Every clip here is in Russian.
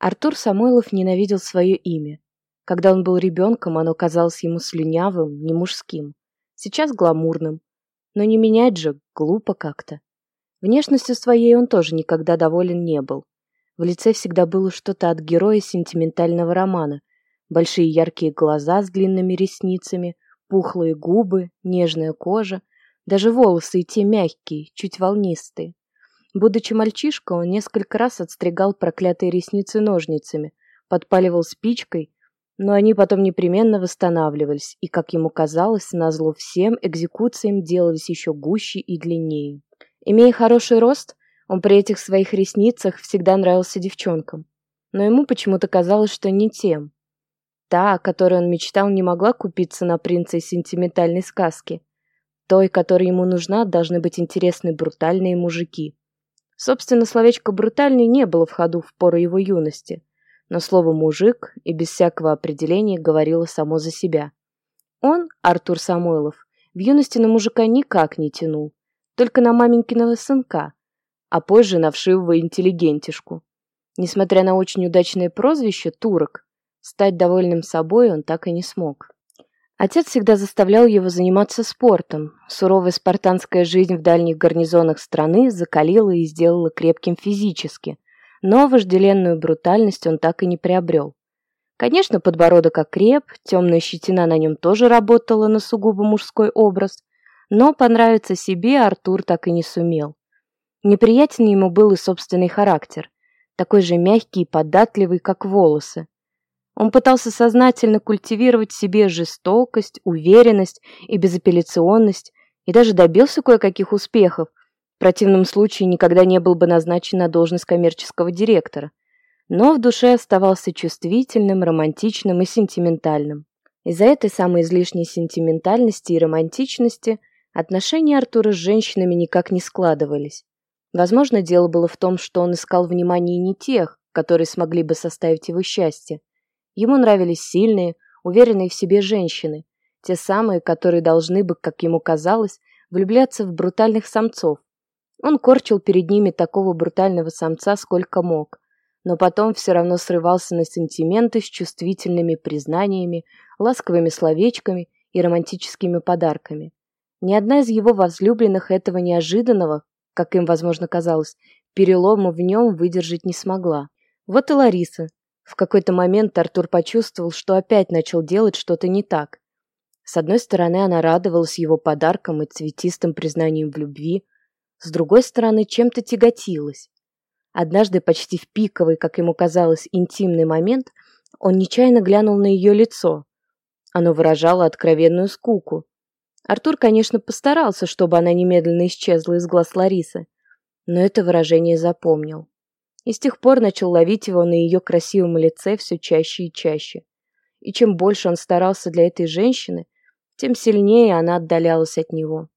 Артур Самойлов ненавидел свое имя. Когда он был ребенком, оно казалось ему слюнявым, не мужским. Сейчас гламурным. Но не менять же, глупо как-то. Внешностью своей он тоже никогда доволен не был. В лице всегда было что-то от героя сентиментального романа. Большие яркие глаза с длинными ресницами, пухлые губы, нежная кожа, даже волосы и те мягкие, чуть волнистые. Будучи мальчишкой, он несколько раз отстригал проклятые ресницы ножницами, подпаливал спичкой, но они потом непременно восстанавливались, и, как ему казалось, назло всем экзекуциям делались еще гуще и длиннее. Имея хороший рост, он при этих своих ресницах всегда нравился девчонкам. Но ему почему-то казалось, что не тем. Та, о которой он мечтал, не могла купиться на принца из сентиментальной сказки. Той, которая ему нужна, должны быть интересны брутальные мужики. Собственно, словечко «брутальный» не было в ходу в пору его юности, но слово «мужик» и без всякого определения говорило само за себя. Он, Артур Самойлов, в юности на мужика никак не тянул, только на маменькиного сынка, а позже на вшивого интеллигентишку. Несмотря на очень удачное прозвище «турок», стать довольным собой он так и не смог. Отец всегда заставлял его заниматься спортом. Суровая спартанская жизнь в дальних гарнизонах страны закалила и сделала крепким физически, но вожделенную брутальность он так и не приобрел. Конечно, подбородок окреп, темная щетина на нем тоже работала на сугубо мужской образ, но понравиться себе Артур так и не сумел. Неприятен ему был и собственный характер, такой же мягкий и податливый, как волосы. Он пытался сознательно культивировать в себе жестокость, уверенность и безапелляционность, и даже добился кое-каких успехов. В противном случае никогда не был бы назначен на должность коммерческого директора. Но в душе оставался чувствительным, романтичным и сентиментальным. Из-за этой самой излишней сентиментальности и романтичности отношения Артура с женщинами никак не складывались. Возможно, дело было в том, что он искал внимания не тех, которые смогли бы составить его счастье, Ему нравились сильные, уверенные в себе женщины, те самые, которые должны бы, как ему казалось, влюбляться в брутальных самцов. Он корчил перед ними такого брутального самца сколько мог, но потом все равно срывался на сентименты с чувствительными признаниями, ласковыми словечками и романтическими подарками. Ни одна из его возлюбленных этого неожиданного, как им, возможно, казалось, перелома в нем выдержать не смогла. Вот и Лариса, в какой-то момент Артур почувствовал, что опять начал делать что-то не так. С одной стороны, она радовалась его подаркам и цветистым признанием в любви, с другой стороны, чем-то тяготилась. Однажды, почти в пиковый, как ему казалось, интимный момент, он нечаянно глянул на ее лицо. Оно выражало откровенную скуку. Артур, конечно, постарался, чтобы она немедленно исчезла из глаз Ларисы, но это выражение запомнил и с тех пор начал ловить его на ее красивом лице все чаще и чаще. И чем больше он старался для этой женщины, тем сильнее она отдалялась от него.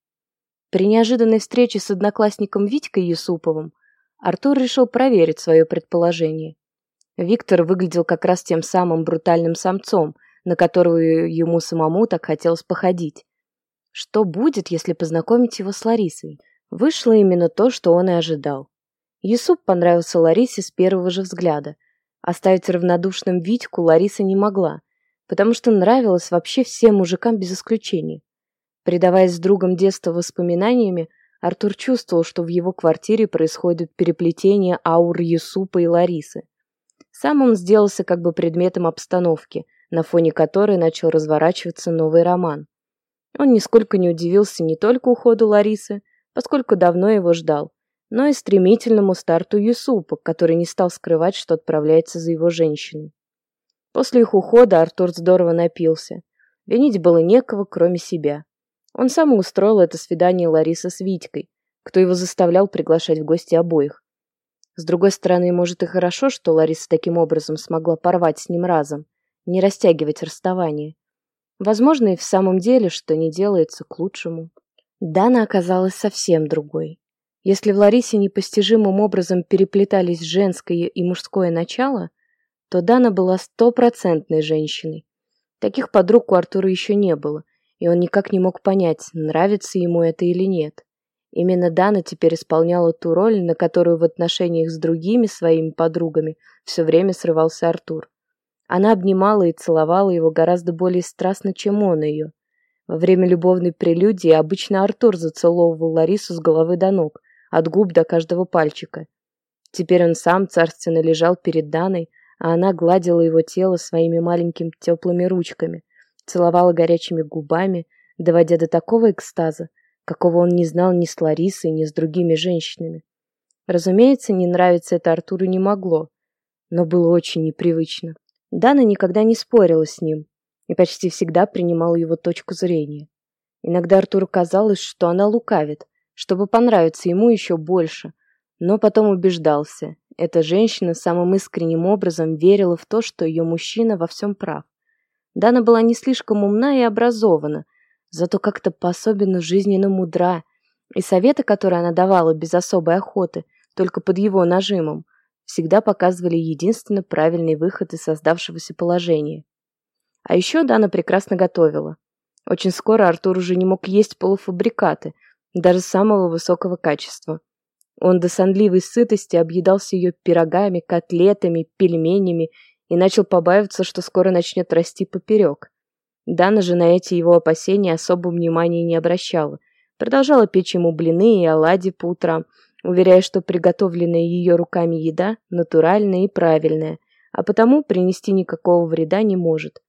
При неожиданной встрече с одноклассником Витькой Юсуповым Артур решил проверить свое предположение. Виктор выглядел как раз тем самым брутальным самцом, на которого ему самому так хотелось походить. Что будет, если познакомить его с Ларисой? Вышло именно то, что он и ожидал. Юсуп понравился Ларисе с первого же взгляда. Оставить равнодушным Витьку Лариса не могла, потому что нравилась вообще всем мужикам без исключения. Предаваясь с другом детства воспоминаниями, Артур чувствовал, что в его квартире происходит переплетение аур Юсупа и Ларисы. Сам он сделался как бы предметом обстановки, на фоне которой начал разворачиваться новый роман. Он нисколько не удивился не только уходу Ларисы, поскольку давно его ждал, но и стремительному старту Юсупа, который не стал скрывать, что отправляется за его женщиной. После их ухода Артур здорово напился. Винить было некого, кроме себя. Он сам устроил это свидание Ларисы с Витькой, кто его заставлял приглашать в гости обоих. С другой стороны, может и хорошо, что Лариса таким образом смогла порвать с ним разом, не растягивать расставание. Возможно, и в самом деле, что не делается к лучшему. Дана оказалась совсем другой. Если в Ларисе непостижимым образом переплетались женское и мужское начало, то Дана была стопроцентной женщиной. Таких подруг у Артура еще не было, и он никак не мог понять, нравится ему это или нет. Именно Дана теперь исполняла ту роль, на которую в отношениях с другими своими подругами все время срывался Артур. Она обнимала и целовала его гораздо более страстно, чем он ее. Во время любовной прелюдии обычно Артур зацеловывал Ларису с головы до ног, от губ до каждого пальчика. Теперь он сам царственно лежал перед Даной, а она гладила его тело своими маленькими теплыми ручками, целовала горячими губами, доводя до такого экстаза, какого он не знал ни с Ларисой, ни с другими женщинами. Разумеется, не нравиться это Артуру не могло, но было очень непривычно. Дана никогда не спорила с ним и почти всегда принимала его точку зрения. Иногда Артуру казалось, что она лукавит, чтобы понравиться ему еще больше, но потом убеждался, эта женщина самым искренним образом верила в то, что ее мужчина во всем прав. Дана была не слишком умна и образована, зато как-то по-особенно жизненно мудра, и советы, которые она давала без особой охоты, только под его нажимом, всегда показывали единственно правильный выход из создавшегося положения. А еще Дана прекрасно готовила. Очень скоро Артур уже не мог есть полуфабрикаты, даже самого высокого качества. Он до сонливой сытости объедался ее пирогами, котлетами, пельменями и начал побаиваться, что скоро начнет расти поперек. Дана же на эти его опасения особо внимания не обращала. Продолжала печь ему блины и оладьи по утрам, уверяя, что приготовленная ее руками еда натуральная и правильная, а потому принести никакого вреда не может.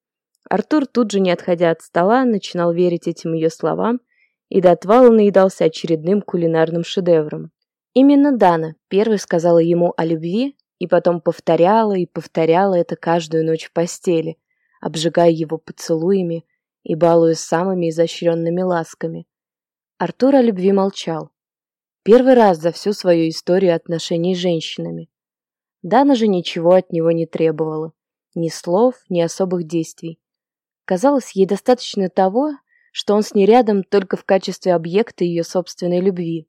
Артур, тут же не отходя от стола, начинал верить этим ее словам и до отвала наедался очередным кулинарным шедевром. Именно Дана первой сказала ему о любви и потом повторяла и повторяла это каждую ночь в постели, обжигая его поцелуями и балуя самыми изощренными ласками. Артур о любви молчал. Первый раз за всю свою историю отношений с женщинами. Дана же ничего от него не требовала. Ни слов, ни особых действий. Казалось, ей достаточно того, что он с ней рядом только в качестве объекта ее собственной любви.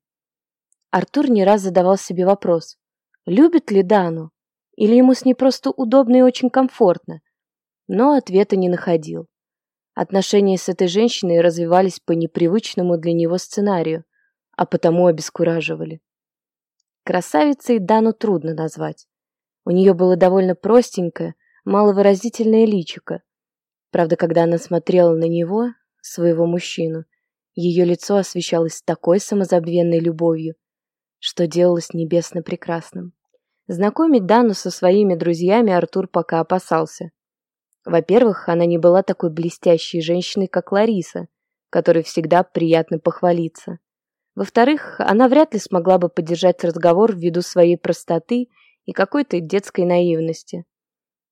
Артур не раз задавал себе вопрос, любит ли Дану, или ему с ней просто удобно и очень комфортно, но ответа не находил. Отношения с этой женщиной развивались по непривычному для него сценарию, а потому обескураживали. Красавицей Дану трудно назвать. У нее было довольно простенькое, маловыразительное личико. Правда, когда она смотрела на него, своего мужчину, ее лицо освещалось такой самозабвенной любовью, что делалось небесно прекрасным. Знакомить Дану со своими друзьями Артур пока опасался. Во-первых, она не была такой блестящей женщиной, как Лариса, которой всегда приятно похвалиться. Во-вторых, она вряд ли смогла бы поддержать разговор ввиду своей простоты и какой-то детской наивности.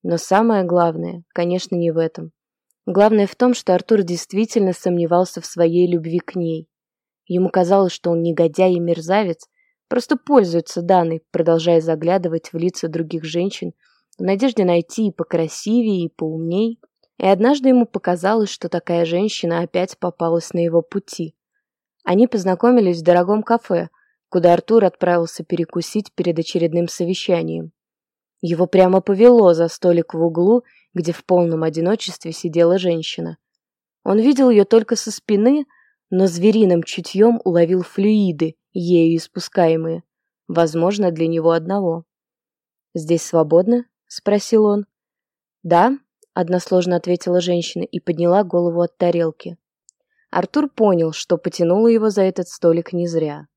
Но самое главное, конечно, не в этом. Главное в том, что Артур действительно сомневался в своей любви к ней. Ему казалось, что он негодяй и мерзавец, Просто пользуется данной, продолжая заглядывать в лица других женщин в надежде найти и покрасивее, и поумней. И однажды ему показалось, что такая женщина опять попалась на его пути. Они познакомились в дорогом кафе, куда Артур отправился перекусить перед очередным совещанием. Его прямо повело за столик в углу, где в полном одиночестве сидела женщина. Он видел ее только со спины, но звериным чутьем уловил флюиды, ею испускаемые, возможно, для него одного. «Здесь свободно?» — спросил он. «Да», — односложно ответила женщина и подняла голову от тарелки. Артур понял, что потянуло его за этот столик не зря.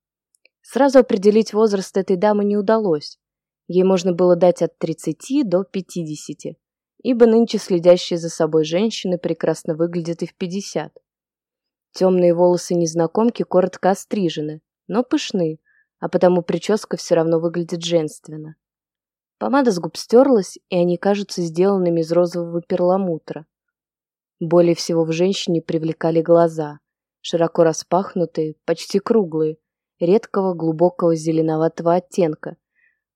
Сразу определить возраст этой дамы не удалось. Ей можно было дать от 30 до 50, ибо нынче следящие за собой женщины прекрасно выглядят и в 50. Темные волосы незнакомки коротко острижены, но пышны, а потому прическа все равно выглядит женственно. Помада с губ стерлась, и они кажутся сделанными из розового перламутра. Более всего в женщине привлекали глаза, широко распахнутые, почти круглые, редкого глубокого зеленоватого оттенка,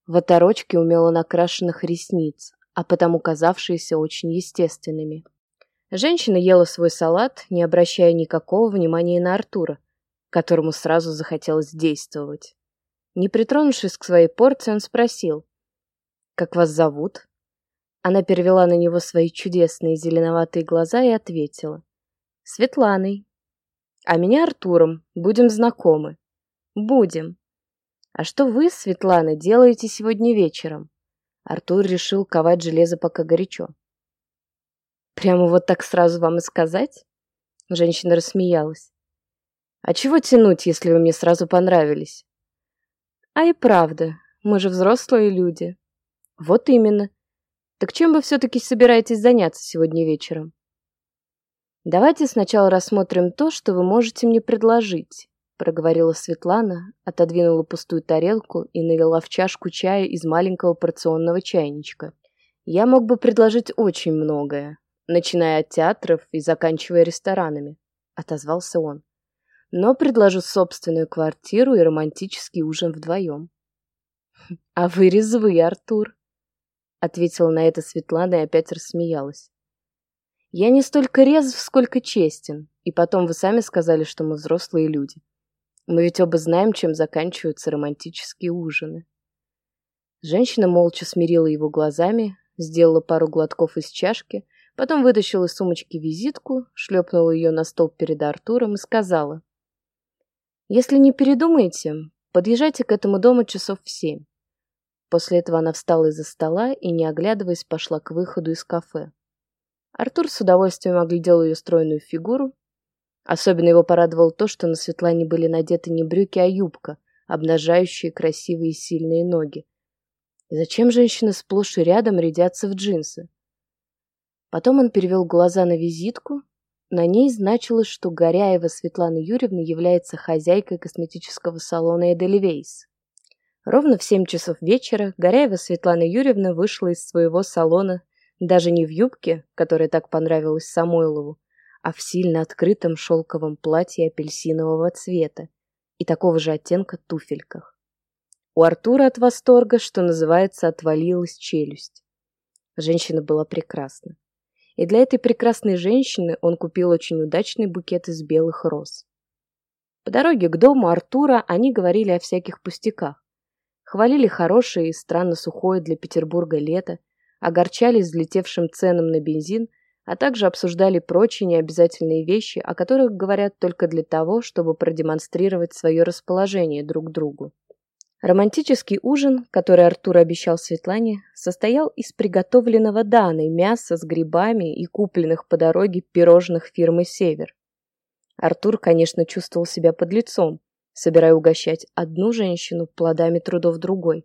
в оторочке умело накрашенных ресниц, а потому казавшиеся очень естественными. Женщина ела свой салат, не обращая никакого внимания на Артура, которому сразу захотелось действовать. Не притронувшись к своей порции, он спросил, «Как вас зовут?» Она перевела на него свои чудесные зеленоватые глаза и ответила, «Светланой». «А меня Артуром. Будем знакомы». «Будем». «А что вы, Светлана, делаете сегодня вечером?» Артур решил ковать железо пока горячо. «Прямо вот так сразу вам и сказать?» Женщина рассмеялась. «А чего тянуть, если вы мне сразу понравились?» «А и правда, мы же взрослые люди». «Вот именно. Так чем вы все-таки собираетесь заняться сегодня вечером?» «Давайте сначала рассмотрим то, что вы можете мне предложить», проговорила Светлана, отодвинула пустую тарелку и налила в чашку чая из маленького порционного чайничка. «Я мог бы предложить очень многое, начиная от театров и заканчивая ресторанами», отозвался он. «Но предложу собственную квартиру и романтический ужин вдвоем». «А вы резвый, Артур», ответила на это Светлана и опять рассмеялась. Я не столько резв, сколько честен. И потом вы сами сказали, что мы взрослые люди. Мы ведь оба знаем, чем заканчиваются романтические ужины. Женщина молча смирила его глазами, сделала пару глотков из чашки, потом вытащила из сумочки визитку, шлепнула ее на стол перед Артуром и сказала. «Если не передумаете, подъезжайте к этому дому часов в семь». После этого она встала из-за стола и, не оглядываясь, пошла к выходу из кафе. Артур с удовольствием оглядел ее стройную фигуру. Особенно его порадовало то, что на Светлане были надеты не брюки, а юбка, обнажающие красивые сильные ноги. И зачем женщины сплошь и рядом рядятся в джинсы? Потом он перевел глаза на визитку. На ней значилось, что Горяева Светлана Юрьевна является хозяйкой косметического салона Эдельвейс. Ровно в семь часов вечера Горяева Светлана Юрьевна вышла из своего салона даже не в юбке, которая так понравилась Самойлову, а в сильно открытом шелковом платье апельсинового цвета и такого же оттенка туфельках. У Артура от восторга, что называется, отвалилась челюсть. Женщина была прекрасна. И для этой прекрасной женщины он купил очень удачный букет из белых роз. По дороге к дому Артура они говорили о всяких пустяках. Хвалили хорошее и странно сухое для Петербурга лето, огорчались взлетевшим ценам на бензин, а также обсуждали прочие необязательные вещи, о которых говорят только для того, чтобы продемонстрировать свое расположение друг к другу. Романтический ужин, который Артур обещал Светлане, состоял из приготовленного Даной мяса с грибами и купленных по дороге пирожных фирмы «Север». Артур, конечно, чувствовал себя под лицом, собирая угощать одну женщину плодами трудов другой,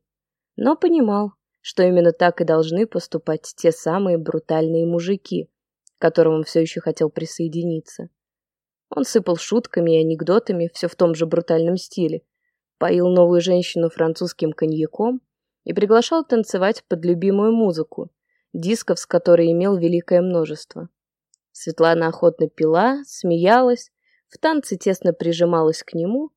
но понимал, что именно так и должны поступать те самые брутальные мужики, к которым он все еще хотел присоединиться. Он сыпал шутками и анекдотами, все в том же брутальном стиле, поил новую женщину французским коньяком и приглашал танцевать под любимую музыку, дисков с которой имел великое множество. Светлана охотно пила, смеялась, в танце тесно прижималась к нему,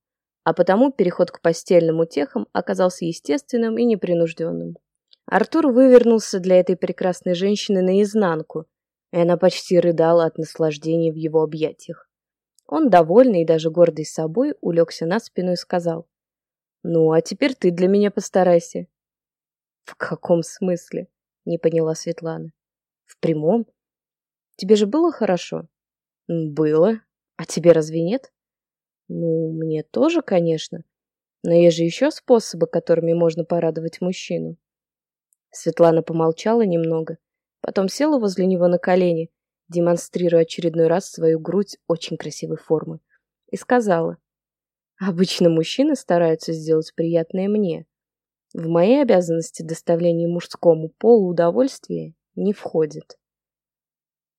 а потому переход к постельным утехам оказался естественным и непринужденным. Артур вывернулся для этой прекрасной женщины наизнанку, и она почти рыдала от наслаждения в его объятиях. Он, довольный и даже гордый собой, улегся на спину и сказал, «Ну, а теперь ты для меня постарайся». «В каком смысле?» — не поняла Светлана. «В прямом? Тебе же было хорошо?» «Было. А тебе разве нет?» «Ну, мне тоже, конечно. Но есть же еще способы, которыми можно порадовать мужчину». Светлана помолчала немного, потом села возле него на колени, демонстрируя очередной раз свою грудь очень красивой формы, и сказала, «Обычно мужчины стараются сделать приятное мне. В мои обязанности доставление мужскому полу удовольствия не входит».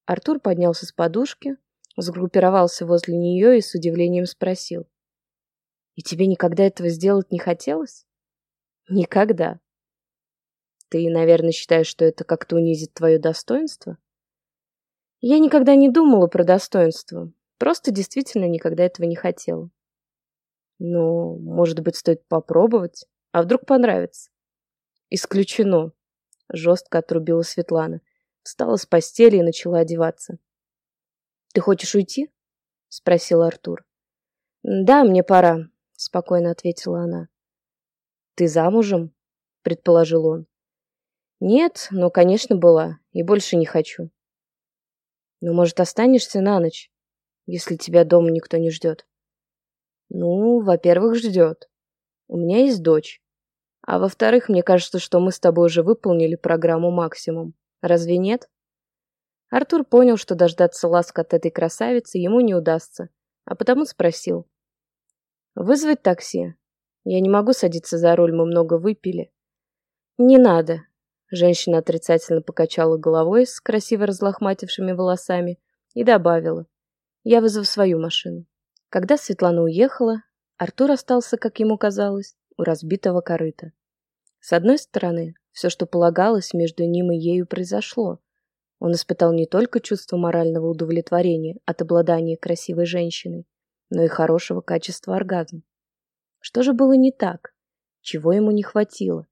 Артур поднялся с подушки, сгруппировался возле нее и с удивлением спросил, «И тебе никогда этого сделать не хотелось?» «Никогда», ты, наверное, считаешь, что это как-то унизит твое достоинство? Я никогда не думала про достоинство. Просто действительно никогда этого не хотела. Ну, может быть, стоит попробовать? А вдруг понравится? Исключено. Жестко отрубила Светлана. Встала с постели и начала одеваться. Ты хочешь уйти? Спросил Артур. Да, мне пора, спокойно ответила она. Ты замужем? Предположил он. Нет, но, конечно, была. И больше не хочу. Ну, может, останешься на ночь, если тебя дома никто не ждет? Ну, во-первых, ждет. У меня есть дочь. А во-вторых, мне кажется, что мы с тобой уже выполнили программу максимум. Разве нет? Артур понял, что дождаться ласк от этой красавицы ему не удастся, а потому спросил. «Вызвать такси? Я не могу садиться за руль, мы много выпили». «Не надо». Женщина отрицательно покачала головой с красиво разлохматившими волосами и добавила. «Я вызову свою машину». Когда Светлана уехала, Артур остался, как ему казалось, у разбитого корыта. С одной стороны, все, что полагалось, между ним и ею произошло. Он испытал не только чувство морального удовлетворения от обладания красивой женщиной, но и хорошего качества оргазма. Что же было не так? Чего ему не хватило?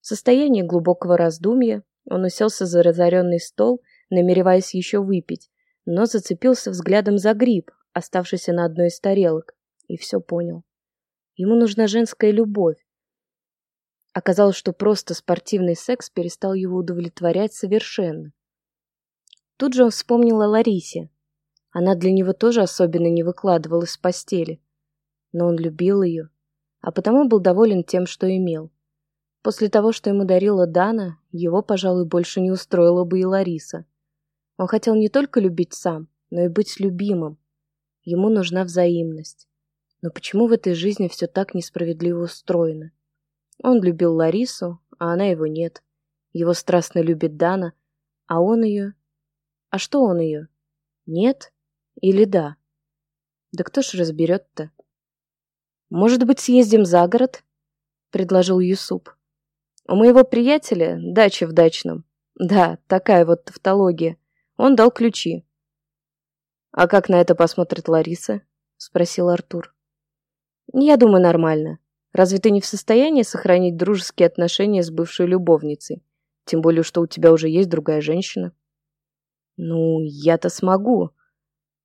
В состоянии глубокого раздумья он уселся за разоренный стол, намереваясь еще выпить, но зацепился взглядом за гриб, оставшийся на одной из тарелок, и все понял. Ему нужна женская любовь. Оказалось, что просто спортивный секс перестал его удовлетворять совершенно. Тут же он вспомнил о Ларисе. Она для него тоже особенно не выкладывалась с постели. Но он любил ее, а потому был доволен тем, что имел. После того, что ему дарила Дана, его, пожалуй, больше не устроила бы и Лариса. Он хотел не только любить сам, но и быть любимым. Ему нужна взаимность. Но почему в этой жизни все так несправедливо устроено? Он любил Ларису, а она его нет. Его страстно любит Дана, а он ее... А что он ее? Нет или да? Да кто ж разберет-то? Может быть, съездим за город? Предложил Юсуп. У моего приятеля дача в дачном. Да, такая вот тавтология. Он дал ключи. А как на это посмотрит Лариса? Спросил Артур. Я думаю, нормально. Разве ты не в состоянии сохранить дружеские отношения с бывшей любовницей? Тем более, что у тебя уже есть другая женщина. Ну, я-то смогу.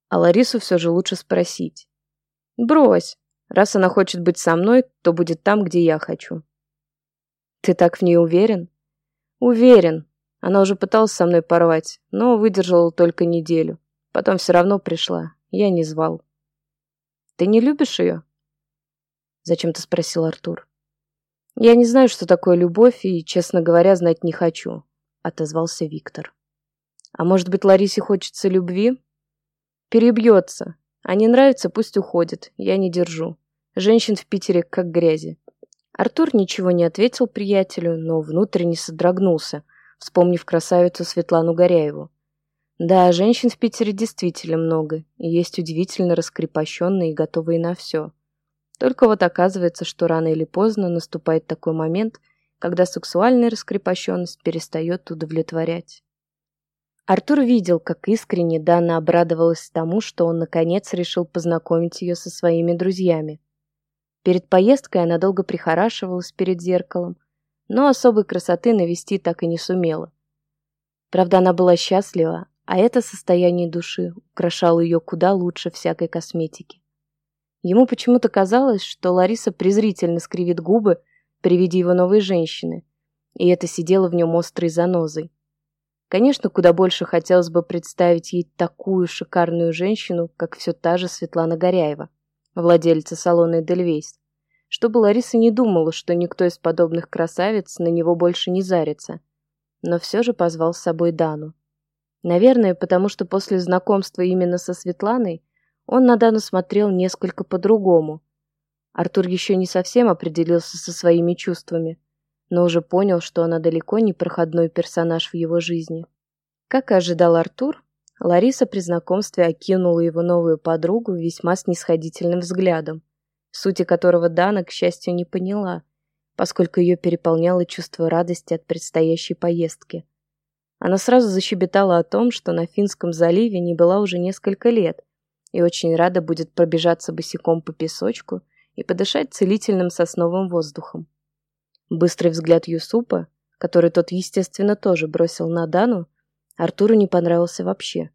А Ларису все же лучше спросить. Брось. Раз она хочет быть со мной, то будет там, где я хочу. Ты так в ней уверен? Уверен. Она уже пыталась со мной порвать, но выдержала только неделю. Потом все равно пришла. Я не звал. Ты не любишь ее? Зачем-то спросил Артур. Я не знаю, что такое любовь, и, честно говоря, знать не хочу, отозвался Виктор. А может быть, Ларисе хочется любви? Перебьется. А не нравится, пусть уходит. Я не держу. Женщин в Питере как грязи. Артур ничего не ответил приятелю, но внутренне содрогнулся, вспомнив красавицу Светлану Горяеву. Да, женщин в Питере действительно много, и есть удивительно раскрепощенные и готовые на все. Только вот оказывается, что рано или поздно наступает такой момент, когда сексуальная раскрепощенность перестает удовлетворять. Артур видел, как искренне Дана обрадовалась тому, что он наконец решил познакомить ее со своими друзьями. Перед поездкой она долго прихорашивалась перед зеркалом, но особой красоты навести так и не сумела. Правда, она была счастлива, а это состояние души украшало ее куда лучше всякой косметики. Ему почему-то казалось, что Лариса презрительно скривит губы при виде его новой женщины, и это сидело в нем острой занозой. Конечно, куда больше хотелось бы представить ей такую шикарную женщину, как все та же Светлана Горяева, владельца салона «Эдельвейс», чтобы Лариса не думала, что никто из подобных красавиц на него больше не зарится, но все же позвал с собой Дану. Наверное, потому что после знакомства именно со Светланой он на Дану смотрел несколько по-другому. Артур еще не совсем определился со своими чувствами, но уже понял, что она далеко не проходной персонаж в его жизни. Как и ожидал Артур, Лариса при знакомстве окинула его новую подругу весьма снисходительным взглядом, сути которого Дана, к счастью, не поняла, поскольку ее переполняло чувство радости от предстоящей поездки. Она сразу защебетала о том, что на Финском заливе не была уже несколько лет – и очень рада будет пробежаться босиком по песочку и подышать целительным сосновым воздухом. Быстрый взгляд Юсупа, который тот, естественно, тоже бросил на Дану, Артуру не понравился вообще.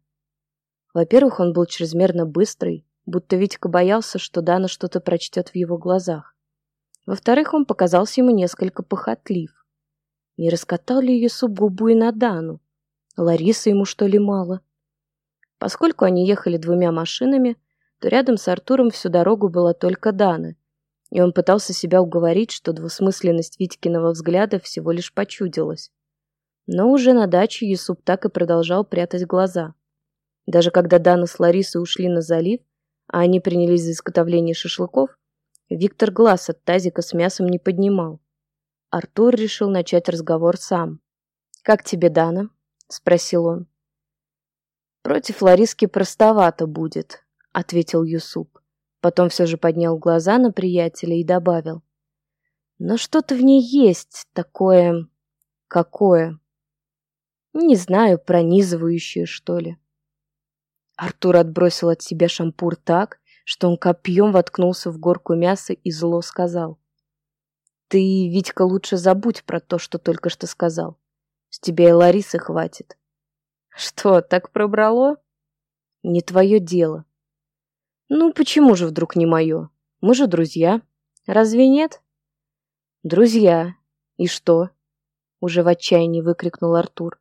Во-первых, он был чрезмерно быстрый, будто Витька боялся, что Дана что-то прочтет в его глазах. Во-вторых, он показался ему несколько похотлив. Не раскатал ли Юсуп губу и на Дану? Ларисы ему, что ли, мало? Поскольку они ехали двумя машинами, то рядом с Артуром всю дорогу была только Дана, и он пытался себя уговорить, что двусмысленность Витькиного взгляда всего лишь почудилась. Но уже на даче Юсуп так и продолжал прятать глаза. Даже когда Дана с Ларисой ушли на залив, а они принялись за изготовление шашлыков, Виктор глаз от тазика с мясом не поднимал. Артур решил начать разговор сам. «Как тебе, Дана?» — спросил он. «Против Лариски простовато будет», — ответил Юсуп. Потом все же поднял глаза на приятеля и добавил. «Но что-то в ней есть такое... какое? Не знаю, пронизывающее, что ли». Артур отбросил от себя шампур так, что он копьем воткнулся в горку мяса и зло сказал. «Ты, Витька, лучше забудь про то, что только что сказал. С тебя и Ларисы хватит». «Что, так пробрало?» «Не твое дело. Ну, почему же вдруг не мое? Мы же друзья. Разве нет? Друзья. И что? Уже в отчаянии выкрикнул Артур.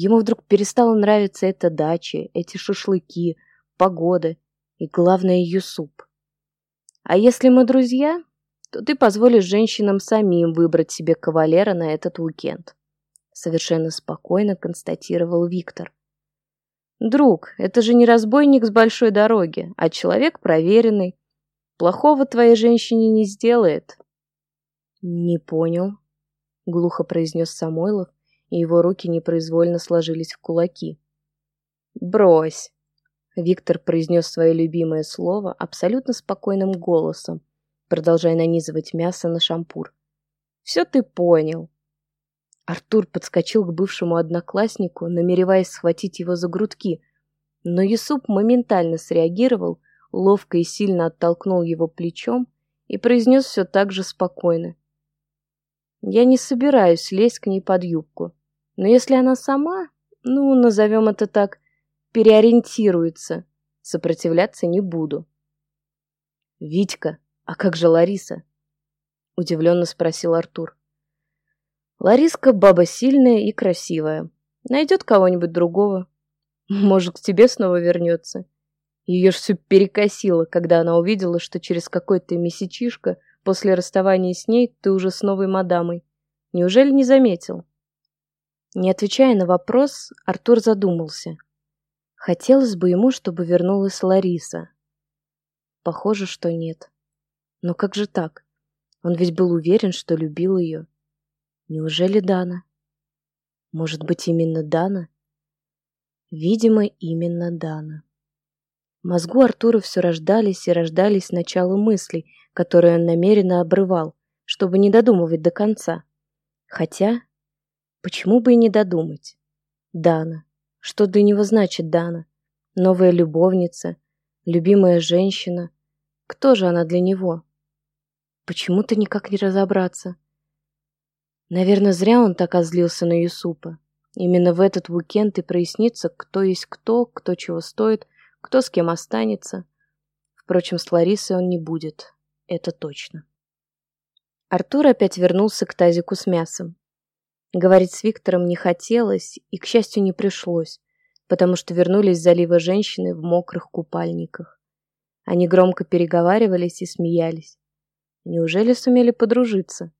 Ему вдруг перестала нравиться эта дача, эти шашлыки, погода и, главное, Юсуп. А если мы друзья, то ты позволишь женщинам самим выбрать себе кавалера на этот уикенд. Совершенно спокойно констатировал Виктор. Друг, это же не разбойник с большой дороги, а человек проверенный. Плохого твоей женщине не сделает. Не понял, глухо произнес Самойлов, и его руки непроизвольно сложились в кулаки. Брось. Виктор произнес свое любимое слово абсолютно спокойным голосом, продолжая нанизывать мясо на шампур. Все ты понял. Артур подскочил к бывшему однокласснику, намереваясь схватить его за грудки, но Юсуп моментально среагировал, ловко и сильно оттолкнул его плечом и произнес все так же спокойно. «Я не собираюсь лезть к ней под юбку, но если она сама, ну, назовем это так, переориентируется, сопротивляться не буду». «Витька, а как же Лариса?» — удивленно спросил Артур. Лариска баба сильная и красивая. Найдет кого-нибудь другого. Может, к тебе снова вернется. Ее ж все перекосило, когда она увидела, что через какой-то месячишко после расставания с ней ты уже с новой мадамой. Неужели не заметил? Не отвечая на вопрос, Артур задумался. Хотелось бы ему, чтобы вернулась Лариса. Похоже, что нет. Но как же так? Он ведь был уверен, что любил ее. Неужели Дана? Может быть, именно Дана? Видимо, именно Дана. В мозгу Артура все рождались и рождались начала мыслей, которые он намеренно обрывал, чтобы не додумывать до конца. Хотя, почему бы и не додумать? Дана. Что для него значит Дана? Новая любовница, любимая женщина. Кто же она для него? Почему-то никак не разобраться. Наверное, зря он так озлился на Юсупа. Именно в этот уикенд и прояснится, кто есть кто, кто чего стоит, кто с кем останется. Впрочем, с Ларисой он не будет. Это точно. Артур опять вернулся к тазику с мясом. Говорить с Виктором не хотелось и, к счастью, не пришлось, потому что вернулись с залива женщины в мокрых купальниках. Они громко переговаривались и смеялись. Неужели сумели подружиться?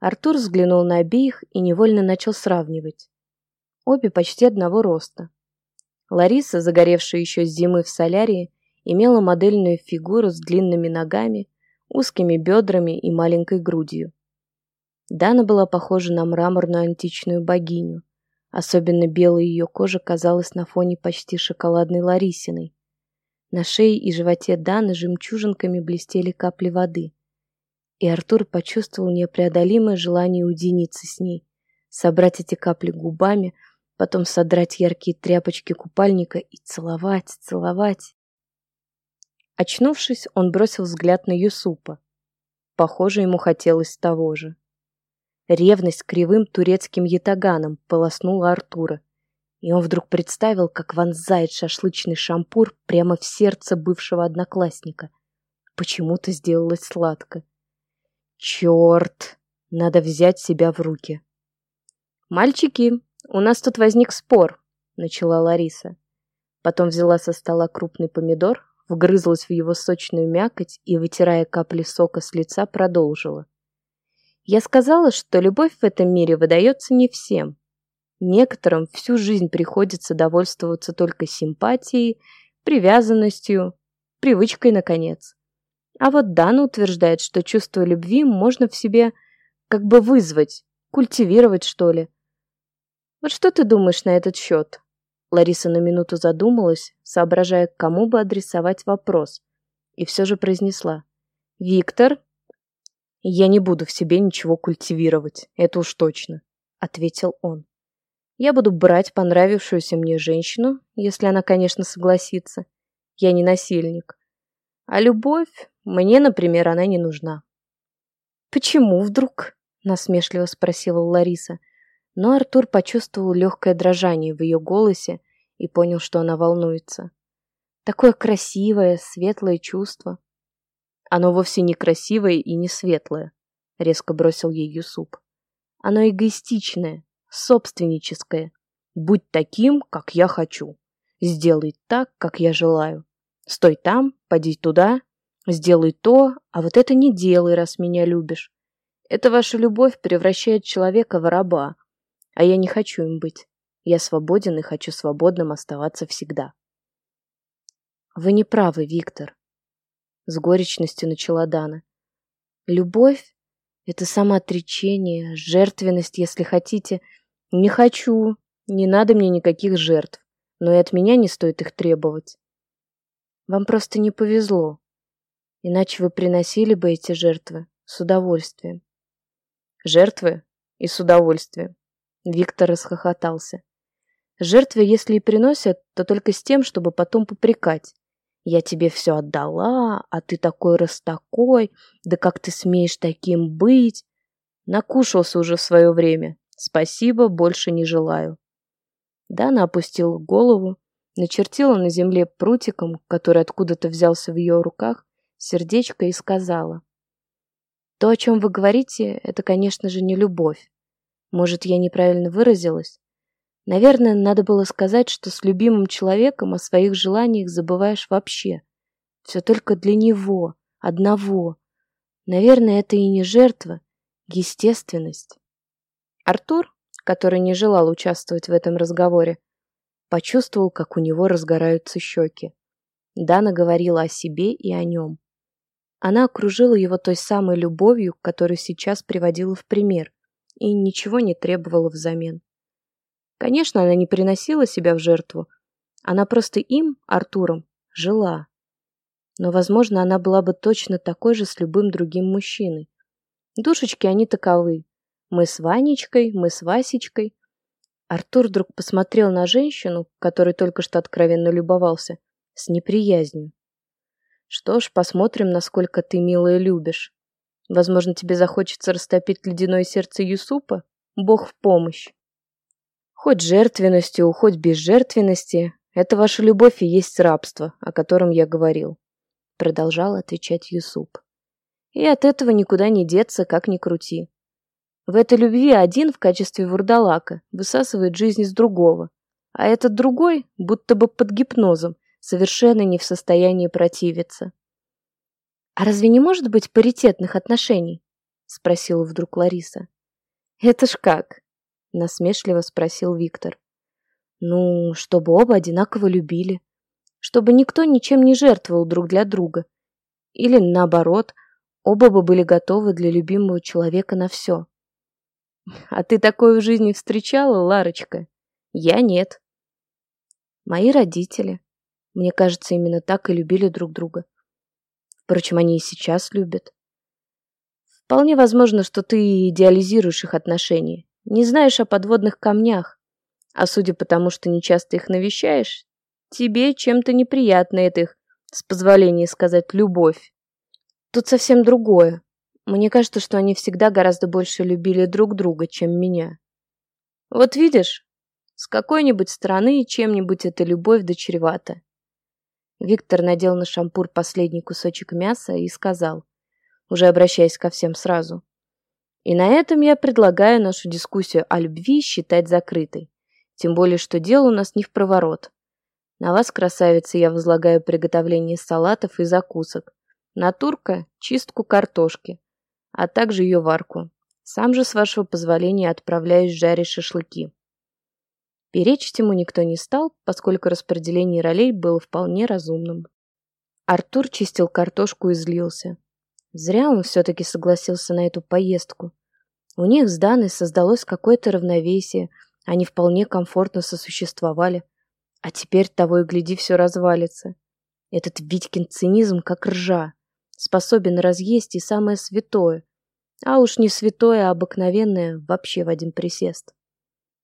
Артур взглянул на обеих и невольно начал сравнивать. Обе почти одного роста. Лариса, загоревшая еще с зимы в солярии, имела модельную фигуру с длинными ногами, узкими бедрами и маленькой грудью. Дана была похожа на мраморную античную богиню. Особенно белая ее кожа казалась на фоне почти шоколадной Ларисиной. На шее и животе Даны жемчужинками блестели капли воды и Артур почувствовал непреодолимое желание уединиться с ней, собрать эти капли губами, потом содрать яркие тряпочки купальника и целовать, целовать. Очнувшись, он бросил взгляд на Юсупа. Похоже, ему хотелось того же. Ревность кривым турецким ятаганом полоснула Артура, и он вдруг представил, как вонзает шашлычный шампур прямо в сердце бывшего одноклассника. Почему-то сделалось сладко. Черт, надо взять себя в руки. Мальчики, у нас тут возник спор, начала Лариса. Потом взяла со стола крупный помидор, вгрызлась в его сочную мякоть и, вытирая капли сока с лица, продолжила. Я сказала, что любовь в этом мире выдается не всем. Некоторым всю жизнь приходится довольствоваться только симпатией, привязанностью, привычкой, наконец. А вот Дана утверждает, что чувство любви можно в себе как бы вызвать, культивировать, что ли. Вот что ты думаешь на этот счет? Лариса на минуту задумалась, соображая, кому бы адресовать вопрос, и все же произнесла. «Виктор?» «Я не буду в себе ничего культивировать, это уж точно», — ответил он. «Я буду брать понравившуюся мне женщину, если она, конечно, согласится. Я не насильник. А любовь, мне, например, она не нужна». «Почему вдруг?» — насмешливо спросила Лариса. Но Артур почувствовал легкое дрожание в ее голосе и понял, что она волнуется. Такое красивое, светлое чувство. Оно вовсе не красивое и не светлое, резко бросил ей Юсуп. Оно эгоистичное, собственническое. Будь таким, как я хочу. Сделай так, как я желаю. Стой там, поди туда, сделай то, а вот это не делай, раз меня любишь. Это ваша любовь превращает человека в раба, а я не хочу им быть. Я свободен и хочу свободным оставаться всегда. Вы не правы, Виктор. С горечностью начала Дана. Любовь — это самоотречение, жертвенность, если хотите. Не хочу, не надо мне никаких жертв, но и от меня не стоит их требовать. Вам просто не повезло. Иначе вы приносили бы эти жертвы с удовольствием. Жертвы и с удовольствием. Виктор расхохотался. Жертвы, если и приносят, то только с тем, чтобы потом попрекать. Я тебе все отдала, а ты такой раз такой, да как ты смеешь таким быть? Накушался уже в свое время. Спасибо, больше не желаю. Дана опустила голову, начертила на земле прутиком, который откуда-то взялся в ее руках, сердечко и сказала. То, о чем вы говорите, это, конечно же, не любовь. Может, я неправильно выразилась? Наверное, надо было сказать, что с любимым человеком о своих желаниях забываешь вообще. Все только для него, одного. Наверное, это и не жертва, естественность. Артур, который не желал участвовать в этом разговоре, почувствовал, как у него разгораются щеки. Дана говорила о себе и о нем. Она окружила его той самой любовью, которую сейчас приводила в пример, и ничего не требовала взамен. Конечно, она не приносила себя в жертву. Она просто им, Артуром, жила. Но, возможно, она была бы точно такой же с любым другим мужчиной. Душечки они таковы. Мы с Ванечкой, мы с Васечкой. Артур вдруг посмотрел на женщину, которой только что откровенно любовался, с неприязнью. Что ж, посмотрим, насколько ты, милая, любишь. Возможно, тебе захочется растопить ледяное сердце Юсупа? Бог в помощь. Хоть жертвенностью, хоть без жертвенности, это ваша любовь и есть рабство, о котором я говорил. Продолжал отвечать Юсуп. И от этого никуда не деться, как ни крути. В этой любви один в качестве вурдалака высасывает жизнь из другого, а этот другой, будто бы под гипнозом, совершенно не в состоянии противиться. «А разве не может быть паритетных отношений?» — спросила вдруг Лариса. «Это ж как?» — насмешливо спросил Виктор. «Ну, чтобы оба одинаково любили. Чтобы никто ничем не жертвовал друг для друга. Или, наоборот, оба бы были готовы для любимого человека на все». «А ты такое в жизни встречала, Ларочка?» «Я нет». «Мои родители», мне кажется, именно так и любили друг друга. Впрочем, они и сейчас любят. Вполне возможно, что ты идеализируешь их отношения, не знаешь о подводных камнях, а судя по тому, что нечасто их навещаешь, тебе чем-то неприятно это их, с позволения сказать, любовь. Тут совсем другое. Мне кажется, что они всегда гораздо больше любили друг друга, чем меня. Вот видишь, с какой-нибудь стороны чем-нибудь эта любовь дочеревата. Виктор надел на шампур последний кусочек мяса и сказал, уже обращаясь ко всем сразу. И на этом я предлагаю нашу дискуссию о любви считать закрытой. Тем более, что дело у нас не в проворот. На вас, красавица, я возлагаю приготовление салатов и закусок. На турка – чистку картошки, а также ее варку. Сам же, с вашего позволения, отправляюсь жарить шашлыки. Перечить ему никто не стал, поскольку распределение ролей было вполне разумным. Артур чистил картошку и злился. Зря он все-таки согласился на эту поездку. У них с Даной создалось какое-то равновесие, они вполне комфортно сосуществовали. А теперь того и гляди все развалится. Этот Витькин цинизм как ржа. Способен разъесть и самое святое. А уж не святое, а обыкновенное вообще в один присест.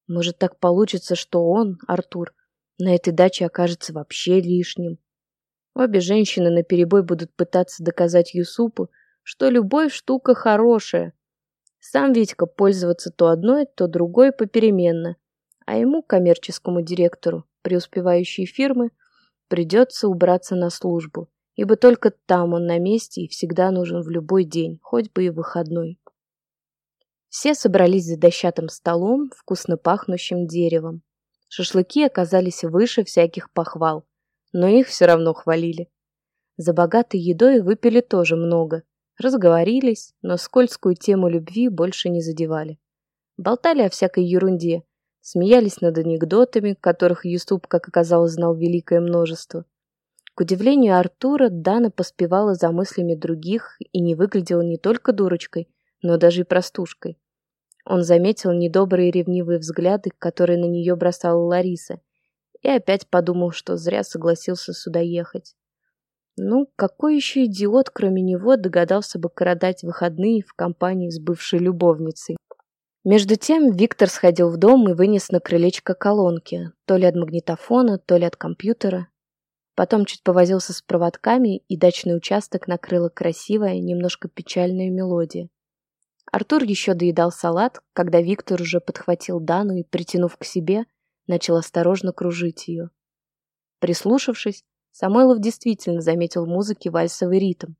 Может так получится, что он, Артур, на этой даче окажется вообще лишним. Обе женщины наперебой будут пытаться доказать Юсупу, что любовь штука хорошая. Сам Витька пользоваться то одной, то другой попеременно, а ему, коммерческому директору преуспевающей фирмы, придется убраться на службу, ибо только там он на месте и всегда нужен в любой день, хоть бы и выходной. Все собрались за дощатым столом, вкусно пахнущим деревом. Шашлыки оказались выше всяких похвал, но их все равно хвалили. За богатой едой выпили тоже много, разговорились, но скользкую тему любви больше не задевали. Болтали о всякой ерунде, смеялись над анекдотами, которых Юсуп, как оказалось, знал великое множество. К удивлению Артура, Дана поспевала за мыслями других и не выглядела не только дурочкой, но даже и простушкой. Он заметил недобрые ревнивые взгляды, которые на нее бросала Лариса, и опять подумал, что зря согласился сюда ехать. Ну, какой еще идиот, кроме него, догадался бы коротать выходные в компании с бывшей любовницей? Между тем Виктор сходил в дом и вынес на крылечко колонки, то ли от магнитофона, то ли от компьютера. Потом чуть повозился с проводками, и дачный участок накрыла красивая, немножко печальная мелодия. Артур еще доедал салат, когда Виктор уже подхватил Дану и, притянув к себе, начал осторожно кружить ее. Прислушавшись, Самойлов действительно заметил в музыке вальсовый ритм.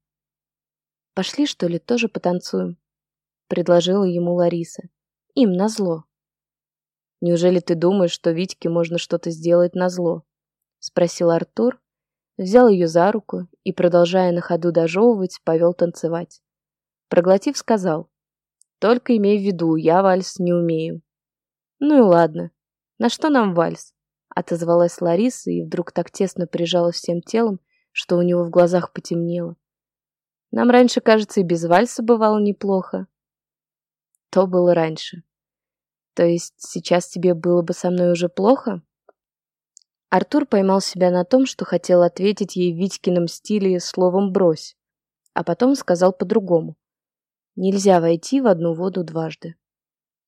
«Пошли, что ли, тоже потанцуем?» — предложила ему Лариса. «Им назло». «Неужели ты думаешь, что Витьке можно что-то сделать назло?» — спросил Артур, взял ее за руку и, продолжая на ходу дожевывать, повел танцевать. Проглотив, сказал, только имей в виду, я вальс не умею. Ну и ладно. На что нам вальс? Отозвалась Лариса и вдруг так тесно прижалась всем телом, что у него в глазах потемнело. Нам раньше, кажется, и без вальса бывало неплохо. То было раньше. То есть сейчас тебе было бы со мной уже плохо? Артур поймал себя на том, что хотел ответить ей в Витькином стиле словом «брось», а потом сказал по-другому. Нельзя войти в одну воду дважды.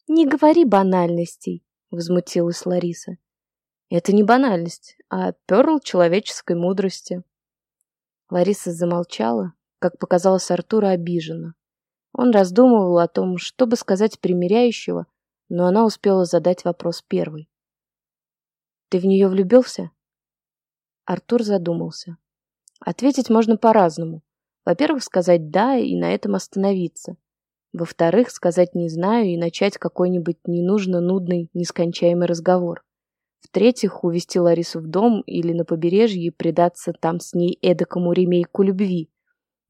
«Не говори банальностей», — возмутилась Лариса. «Это не банальность, а перл человеческой мудрости». Лариса замолчала, как показалось Артура обиженно. Он раздумывал о том, что бы сказать примиряющего, но она успела задать вопрос первой. «Ты в нее влюбился?» Артур задумался. Ответить можно по-разному. Во-первых, сказать «да» и на этом остановиться. Во-вторых, сказать «не знаю» и начать какой-нибудь ненужно нудный, нескончаемый разговор. В-третьих, увести Ларису в дом или на побережье и предаться там с ней эдакому ремейку любви.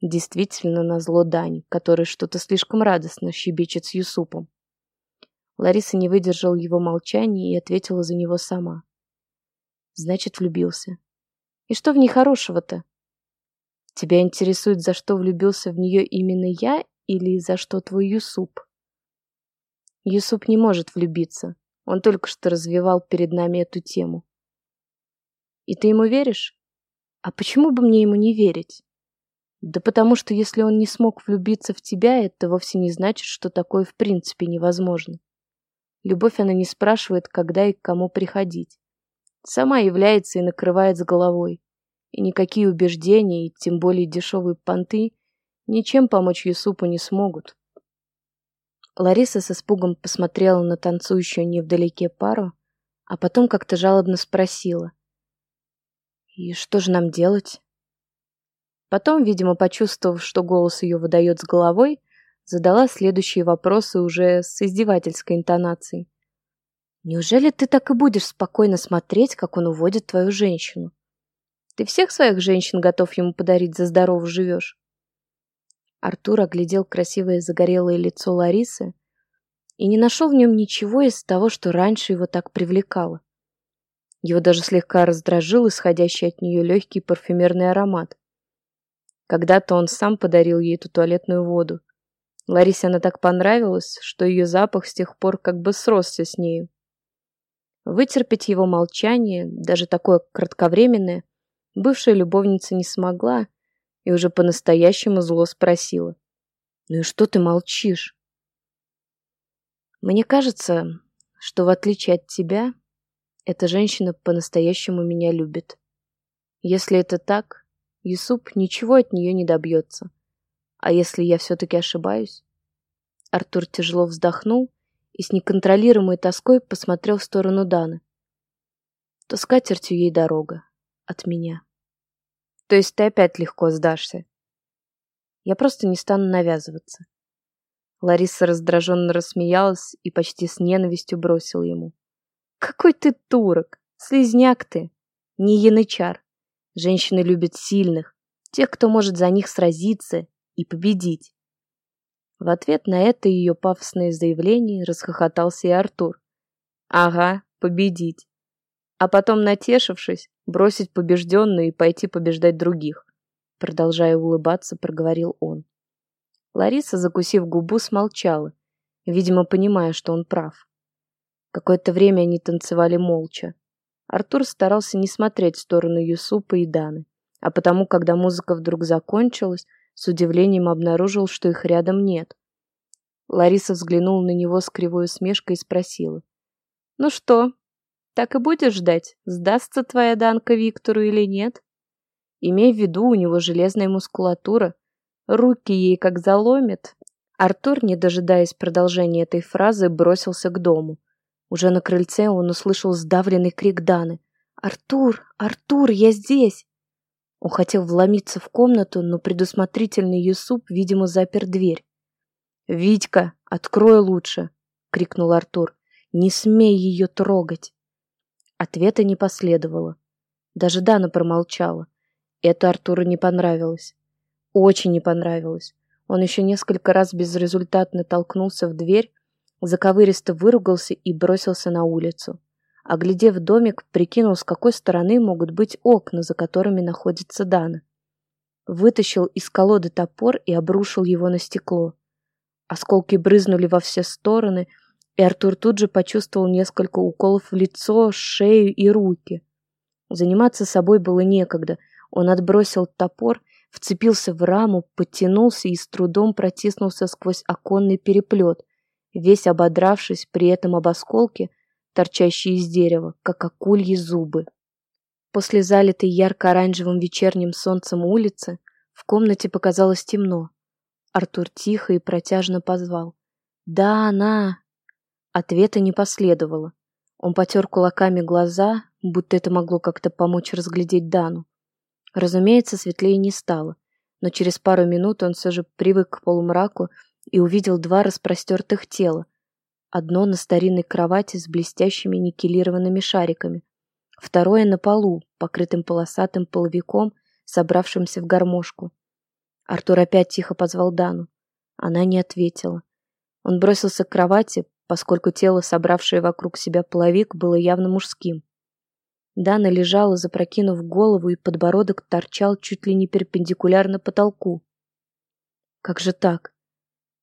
Действительно, на зло Дани, который что-то слишком радостно щебечет с Юсупом. Лариса не выдержала его молчания и ответила за него сама. Значит, влюбился. И что в ней хорошего-то? Тебя интересует, за что влюбился в нее именно я или за что твой Юсуп? Юсуп не может влюбиться. Он только что развивал перед нами эту тему. И ты ему веришь? А почему бы мне ему не верить? Да потому что если он не смог влюбиться в тебя, это вовсе не значит, что такое в принципе невозможно. Любовь она не спрашивает, когда и к кому приходить. Сама является и накрывает с головой и никакие убеждения, и тем более дешевые понты, ничем помочь Юсупу не смогут. Лариса с испугом посмотрела на танцующую невдалеке пару, а потом как-то жалобно спросила. «И что же нам делать?» Потом, видимо, почувствовав, что голос ее выдает с головой, задала следующие вопросы уже с издевательской интонацией. Неужели ты так и будешь спокойно смотреть, как он уводит твою женщину? Ты всех своих женщин готов ему подарить, за здорово живешь. Артур оглядел красивое загорелое лицо Ларисы и не нашел в нем ничего из того, что раньше его так привлекало. Его даже слегка раздражил исходящий от нее легкий парфюмерный аромат. Когда-то он сам подарил ей эту туалетную воду. Ларисе она так понравилась, что ее запах с тех пор как бы сросся с нею. Вытерпеть его молчание, даже такое кратковременное, бывшая любовница не смогла и уже по-настоящему зло спросила. «Ну и что ты молчишь?» «Мне кажется, что в отличие от тебя, эта женщина по-настоящему меня любит. Если это так, Юсуп ничего от нее не добьется. А если я все-таки ошибаюсь? Артур тяжело вздохнул и с неконтролируемой тоской посмотрел в сторону Даны. То с катертью ей дорога. От меня. То есть ты опять легко сдашься? Я просто не стану навязываться. Лариса раздраженно рассмеялась и почти с ненавистью бросила ему. Какой ты турок! Слизняк ты! Не янычар! Женщины любят сильных, тех, кто может за них сразиться и победить. В ответ на это ее пафосное заявление расхохотался и Артур. Ага, победить. А потом, натешившись, бросить побежденную и пойти побеждать других. Продолжая улыбаться, проговорил он. Лариса, закусив губу, смолчала, видимо, понимая, что он прав. Какое-то время они танцевали молча. Артур старался не смотреть в сторону Юсупа и Даны, а потому, когда музыка вдруг закончилась, с удивлением обнаружил, что их рядом нет. Лариса взглянула на него с кривой усмешкой и спросила. «Ну что, так и будешь ждать, сдастся твоя Данка Виктору или нет? Имей в виду, у него железная мускулатура, руки ей как заломит». Артур, не дожидаясь продолжения этой фразы, бросился к дому. Уже на крыльце он услышал сдавленный крик Даны. «Артур! Артур! Я здесь!» Он хотел вломиться в комнату, но предусмотрительный Юсуп, видимо, запер дверь. «Витька, открой лучше!» — крикнул Артур. «Не смей ее трогать!» Ответа не последовало. Даже Дана промолчала. Это Артуру не понравилось. Очень не понравилось. Он еще несколько раз безрезультатно толкнулся в дверь, Заковыристо выругался и бросился на улицу. Оглядев домик, прикинул, с какой стороны могут быть окна, за которыми находится Дана. Вытащил из колоды топор и обрушил его на стекло. Осколки брызнули во все стороны, и Артур тут же почувствовал несколько уколов в лицо, шею и руки. Заниматься собой было некогда. Он отбросил топор, вцепился в раму, подтянулся и с трудом протиснулся сквозь оконный переплет — весь ободравшись при этом об осколке, торчащие из дерева, как акульи зубы. После залитой ярко-оранжевым вечерним солнцем улицы в комнате показалось темно. Артур тихо и протяжно позвал. «Да, она!» Ответа не последовало. Он потер кулаками глаза, будто это могло как-то помочь разглядеть Дану. Разумеется, светлее не стало, но через пару минут он все же привык к полумраку и увидел два распростертых тела. Одно на старинной кровати с блестящими никелированными шариками, второе на полу, покрытым полосатым половиком, собравшимся в гармошку. Артур опять тихо позвал Дану. Она не ответила. Он бросился к кровати, поскольку тело, собравшее вокруг себя половик, было явно мужским. Дана лежала, запрокинув голову, и подбородок торчал чуть ли не перпендикулярно потолку. Как же так?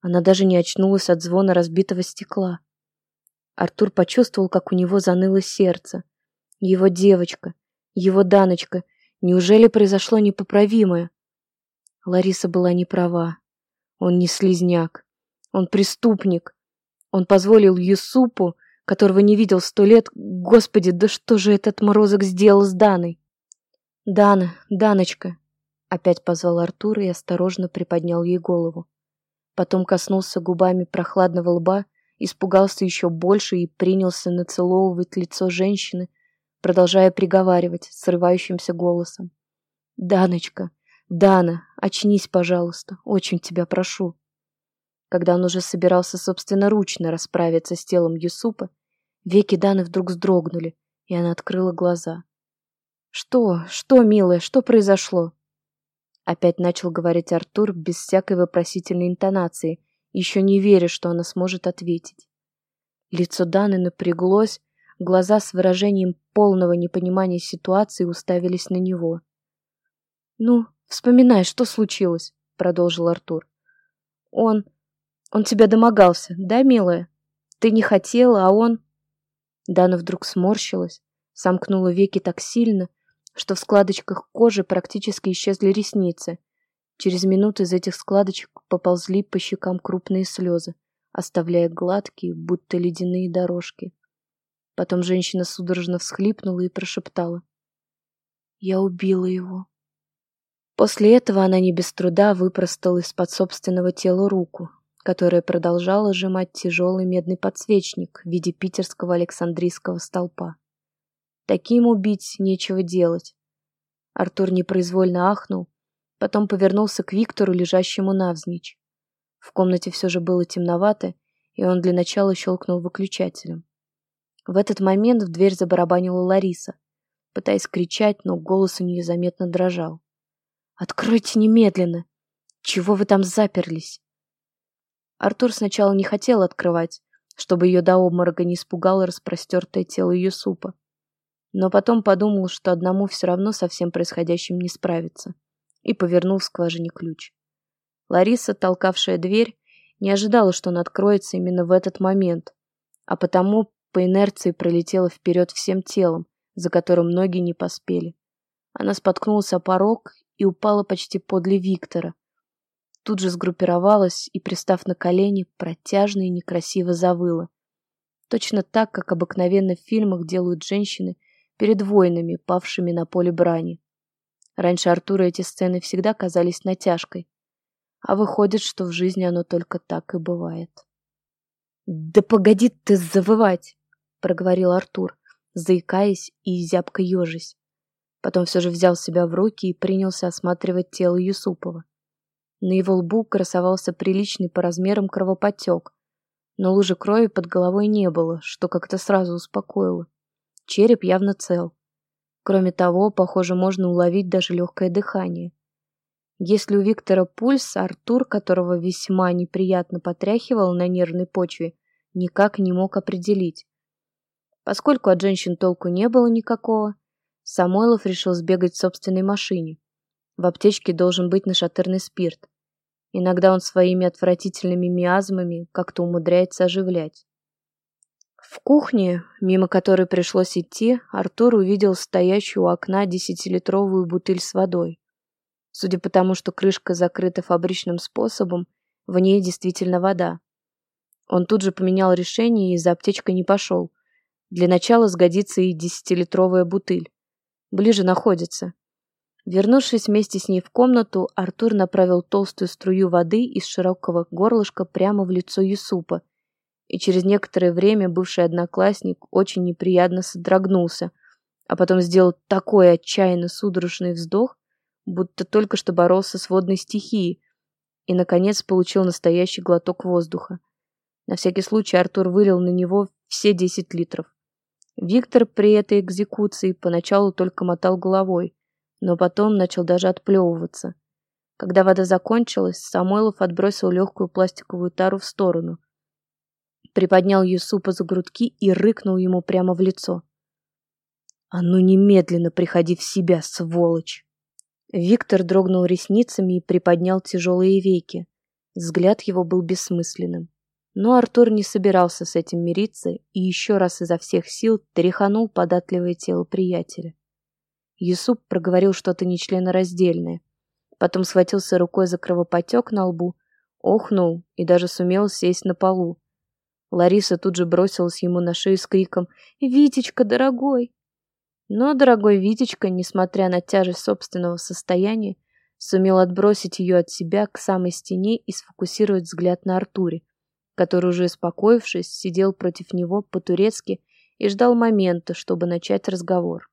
Она даже не очнулась от звона разбитого стекла. Артур почувствовал, как у него заныло сердце. Его девочка, его Даночка, неужели произошло непоправимое? Лариса была не права. Он не слизняк. Он преступник. Он позволил Юсупу, которого не видел сто лет... Господи, да что же этот морозок сделал с Даной? Дана, Даночка. Опять позвал Артур и осторожно приподнял ей голову. Потом коснулся губами прохладного лба, испугался еще больше и принялся нацеловывать лицо женщины, продолжая приговаривать срывающимся голосом. «Даночка, Дана, очнись, пожалуйста, очень тебя прошу». Когда он уже собирался собственноручно расправиться с телом Юсупа, Веки Даны вдруг вздрогнули, и она открыла глаза. «Что? Что, милая, что произошло?» Опять начал говорить Артур без всякой вопросительной интонации, еще не веря, что она сможет ответить. Лицо Даны напряглось, глаза с выражением полного непонимания ситуации уставились на него. «Ну, вспоминай, что случилось?» — продолжил Артур. «Он... он тебя домогался, да, милая? Ты не хотела, а он...» Дана вдруг сморщилась, сомкнула веки так сильно, что в складочках кожи практически исчезли ресницы. Через минуту из этих складочек поползли по щекам крупные слезы, оставляя гладкие, будто ледяные дорожки. Потом женщина судорожно всхлипнула и прошептала. «Я убила его». После этого она не без труда выпростала из-под собственного тела руку, которая продолжала сжимать тяжелый медный подсвечник в виде питерского Александрийского столпа. Таким убить нечего делать. Артур непроизвольно ахнул, потом повернулся к Виктору, лежащему навзничь. В комнате все же было темновато, и он для начала щелкнул выключателем. В этот момент в дверь забарабанила Лариса, пытаясь кричать, но голос у нее заметно дрожал. «Откройте немедленно! Чего вы там заперлись?» Артур сначала не хотел открывать, чтобы ее до обморока не испугало распростертое тело ее супа. Но потом подумал, что одному все равно со всем происходящим не справиться, и повернул в скважине ключ. Лариса, толкавшая дверь, не ожидала, что он откроется именно в этот момент, а потому по инерции пролетела вперед всем телом, за которым ноги не поспели. Она споткнулась о порог и упала почти подле Виктора, тут же сгруппировалась и, пристав на колени, протяжно и некрасиво завыла. Точно так, как обыкновенно в фильмах делают женщины перед воинами, павшими на поле брани. Раньше Артура эти сцены всегда казались натяжкой. А выходит, что в жизни оно только так и бывает. «Да погоди ты завывать!» — проговорил Артур, заикаясь и зябко ежась. Потом все же взял себя в руки и принялся осматривать тело Юсупова. На его лбу красовался приличный по размерам кровоподтек, но лужи крови под головой не было, что как-то сразу успокоило. Череп явно цел. Кроме того, похоже, можно уловить даже легкое дыхание. Если у Виктора пульс, Артур, которого весьма неприятно потряхивал на нервной почве, никак не мог определить. Поскольку от женщин толку не было никакого, Самойлов решил сбегать в собственной машине. В аптечке должен быть нашатырный спирт. Иногда он своими отвратительными миазмами как-то умудряется оживлять. В кухне, мимо которой пришлось идти, Артур увидел стоящую у окна десятилитровую бутыль с водой. Судя по тому, что крышка закрыта фабричным способом, в ней действительно вода. Он тут же поменял решение и за аптечкой не пошел. Для начала сгодится и десятилитровая бутыль. Ближе находится. Вернувшись вместе с ней в комнату, Артур направил толстую струю воды из широкого горлышка прямо в лицо Юсупа, и через некоторое время бывший одноклассник очень неприятно содрогнулся, а потом сделал такой отчаянно судорожный вздох, будто только что боролся с водной стихией, и, наконец, получил настоящий глоток воздуха. На всякий случай Артур вылил на него все десять литров. Виктор при этой экзекуции поначалу только мотал головой, но потом начал даже отплевываться. Когда вода закончилась, Самойлов отбросил легкую пластиковую тару в сторону, приподнял Юсупа за грудки и рыкнул ему прямо в лицо. «А ну немедленно приходи в себя, сволочь!» Виктор дрогнул ресницами и приподнял тяжелые веки. Взгляд его был бессмысленным. Но Артур не собирался с этим мириться и еще раз изо всех сил тряханул податливое тело приятеля. Юсуп проговорил что-то нечленораздельное. Потом схватился рукой за кровопотек на лбу, охнул и даже сумел сесть на полу. Лариса тут же бросилась ему на шею с криком «Витечка, дорогой!». Но дорогой Витечка, несмотря на тяжесть собственного состояния, сумел отбросить ее от себя к самой стене и сфокусировать взгляд на Артуре, который, уже успокоившись, сидел против него по-турецки и ждал момента, чтобы начать разговор.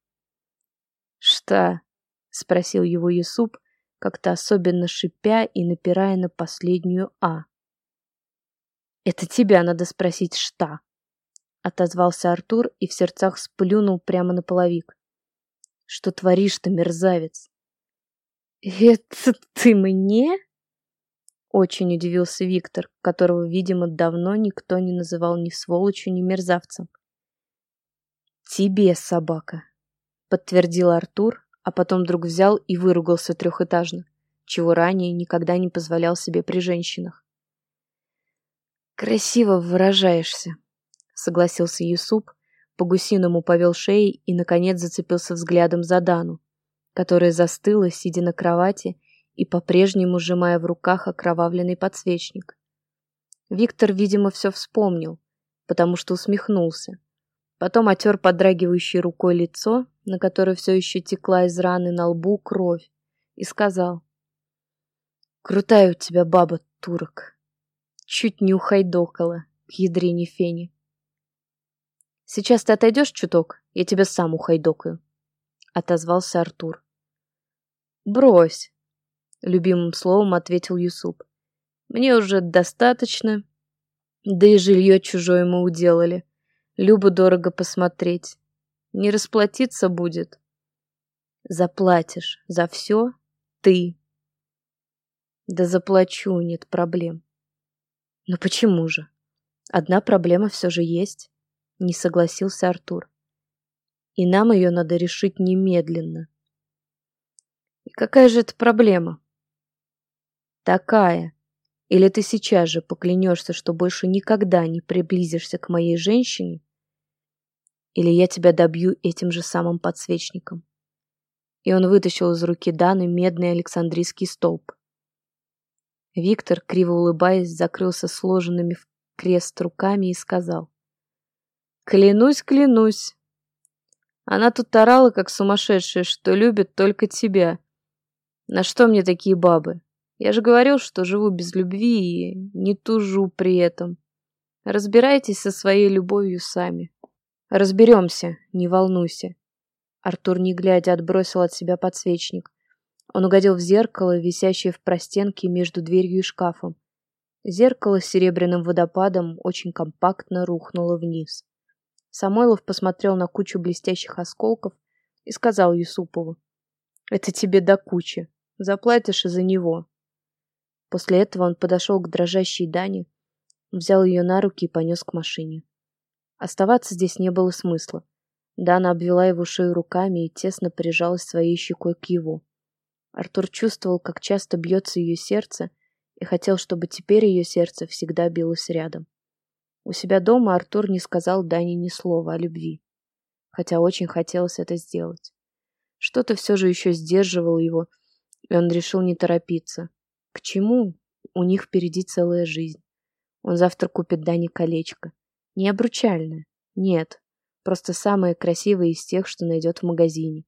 «Что?» — спросил его Юсуп, как-то особенно шипя и напирая на последнюю «а». «Это тебя надо спросить, что?» отозвался Артур и в сердцах сплюнул прямо на половик. Что творишь-то, мерзавец? Это ты мне? Очень удивился Виктор, которого, видимо, давно никто не называл ни сволочью, ни мерзавцем. «Тебе, собака», — подтвердил Артур, а потом вдруг взял и выругался трехэтажно, чего ранее никогда не позволял себе при женщинах. «Красиво выражаешься», — согласился Юсуп, по-гусиному повел шеей и, наконец, зацепился взглядом за Дану, которая застыла, сидя на кровати и по-прежнему сжимая в руках окровавленный подсвечник. Виктор, видимо, все вспомнил, потому что усмехнулся. Потом отер подрагивающей рукой лицо, на которое все еще текла из раны на лбу кровь, и сказал. «Крутая у тебя баба, турок. Чуть не ухайдокала к ядрине фени. Сейчас ты отойдешь чуток, я тебя сам ухайдокаю», — отозвался Артур. «Брось», — любимым словом ответил Юсуп. «Мне уже достаточно, да и жилье чужое мы уделали. Любо дорого посмотреть. Не расплатиться будет. Заплатишь за все ты. Да заплачу, нет проблем. Но почему же? Одна проблема все же есть не согласился Артур. И нам ее надо решить немедленно. И какая же это проблема? Такая. Или ты сейчас же поклянешься, что больше никогда не приблизишься к моей женщине, или я тебя добью этим же самым подсвечником. И он вытащил из руки Даны медный Александрийский столб. Виктор, криво улыбаясь, закрылся сложенными в крест руками и сказал. Клянусь, клянусь. Она тут орала, как сумасшедшая, что любит только тебя. На что мне такие бабы? Я же говорил, что живу без любви и не тужу при этом. Разбирайтесь со своей любовью сами. Разберемся, не волнуйся. Артур, не глядя, отбросил от себя подсвечник. Он угодил в зеркало, висящее в простенке между дверью и шкафом. Зеркало с серебряным водопадом очень компактно рухнуло вниз. Самойлов посмотрел на кучу блестящих осколков и сказал Юсупову. «Это тебе до кучи. Заплатишь и за него». После этого он подошел к дрожащей Дане, взял ее на руки и понес к машине. Оставаться здесь не было смысла. Дана обвела его шею руками и тесно прижалась своей щекой к его. Артур чувствовал, как часто бьется ее сердце, и хотел, чтобы теперь ее сердце всегда билось рядом. У себя дома Артур не сказал Дане ни слова о любви, хотя очень хотелось это сделать. Что-то все же еще сдерживало его, и он решил не торопиться. К чему? У них впереди целая жизнь. Он завтра купит Дане колечко. Не обручальное. Нет. Просто самое красивое из тех, что найдет в магазине.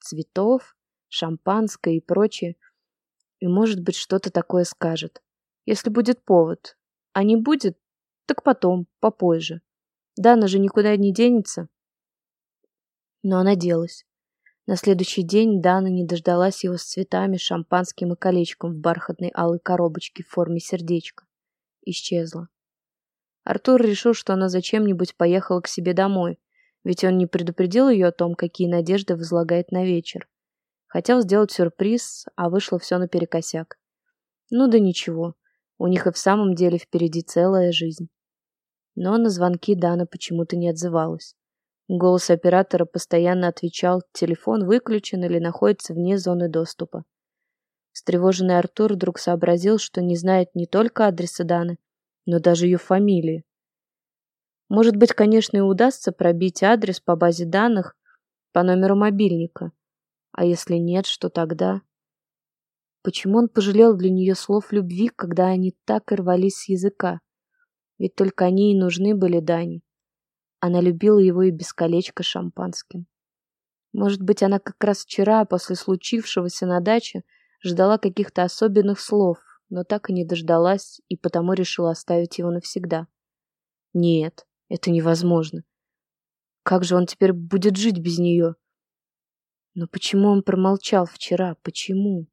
Цветов, шампанское и прочее. И, может быть, что-то такое скажет. Если будет повод. А не будет, так потом, попозже. Дана же никуда не денется. Но она делась. На следующий день Дана не дождалась его с цветами, шампанским и колечком в бархатной алой коробочке в форме сердечка. Исчезла. Артур решил, что она зачем-нибудь поехала к себе домой, ведь он не предупредил ее о том, какие надежды возлагает на вечер. Хотел сделать сюрприз, а вышло все наперекосяк. Ну да ничего, у них и в самом деле впереди целая жизнь. Но на звонки Дана почему-то не отзывалась. Голос оператора постоянно отвечал, телефон выключен или находится вне зоны доступа. Встревоженный Артур вдруг сообразил, что не знает не только адреса Даны, но даже ее фамилии. Может быть, конечно, и удастся пробить адрес по базе данных по номеру мобильника. А если нет, что тогда? Почему он пожалел для нее слов любви, когда они так и рвались с языка? Ведь только они и нужны были Дане. Она любила его и без колечка шампанским. Может быть, она как раз вчера, после случившегося на даче, ждала каких-то особенных слов, но так и не дождалась, и потому решила оставить его навсегда. Нет, это невозможно. Как же он теперь будет жить без нее? Но почему он промолчал вчера? Почему?